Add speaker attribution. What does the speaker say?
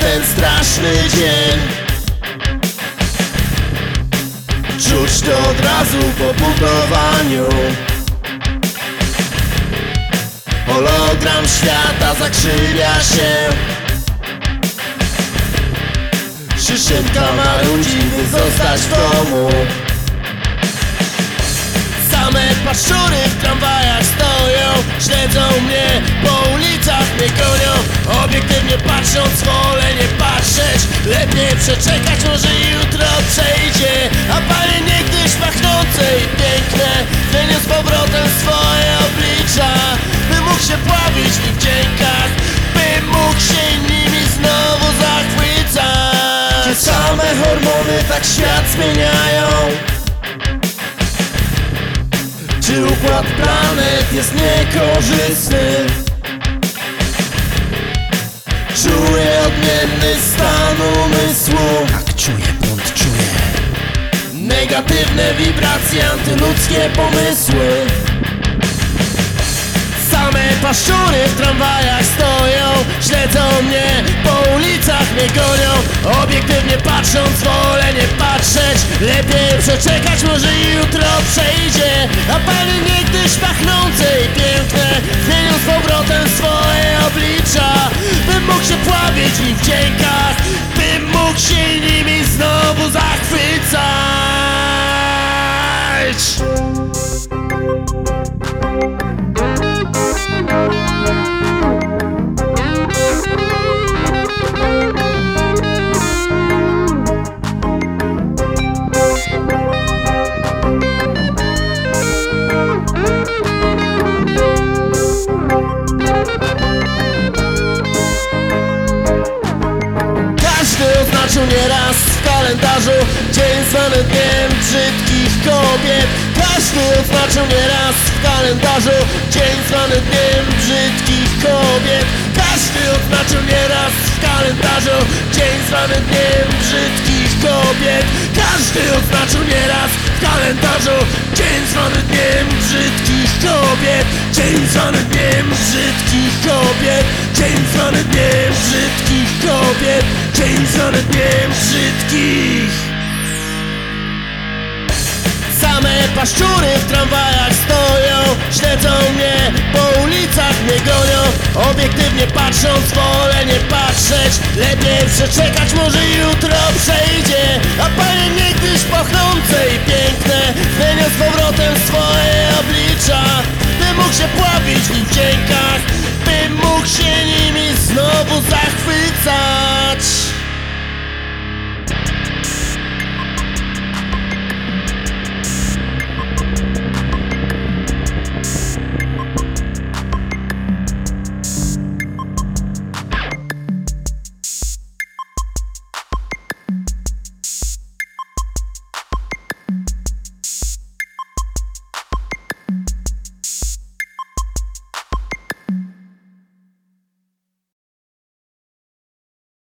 Speaker 1: ten straszny dzień. Czuć to od razu po budowaniu. Hologram świata zakrzywia się. Szyszynka marudzi, by zostać w domu. Same paszczury w tramwajach stoją Śledzą mnie, po ulicach mnie Obiektywnie patrząc, wolę nie patrzeć Lepiej przeczekać, może jutro przejdzie. A panie niegdyś pachnące i piękne Zmienią z powrotem swoje oblicza. By mógł się pławić w ich wdziękach By mógł się nimi znowu zachwycać. Te same hormony tak świat zmieniają? Czy układ planet jest niekorzystny? Czuję odmienny stan umysłu.
Speaker 2: Tak czuję, błąd czuję.
Speaker 1: Negatywne wibracje, antyludzkie pomysły. Same paszczury w tramwajach stoją. Śledzą mnie, po ulicach mnie gonią. Obiektywnie patrząc, wolę nie patrzeć. Lepiej przeczekać, może jutro przejdzie. A panie niegdyś pachnące i piękne Każdy oznaczył nieraz w kalendarzu Dzień zwany Dniem Brzydkich Kobiet. Każdy oznaczył nieraz w kalendarzu Dzień zwany Dniem Brzydkich Kobiet. Każdy oznaczył nieraz w kalendarzu Dzień zwany Dniem Brzydkich Kobiet. Każdy oznaczył nieraz kalendarzu. Dzień zwany Dniem Brzydkich Kobiet Dzień zwany Dniem Brzydkich Kobiet Dzień zwany Dniem Brzydkich Kobiet Dzień zwany Dniem Brzydkich Same paszczury w tramwajach stoją. Śledzą mnie, ulicach mnie gonią. Obiektywnie patrząc, wolę nie patrzeć. Lepiej przeczekać, może jutro przejdzie. A panie niegdyś pachnące i piękne Zmienią z powrotem swoje oblicza. By mógł się pławić w wdziękach By mógł się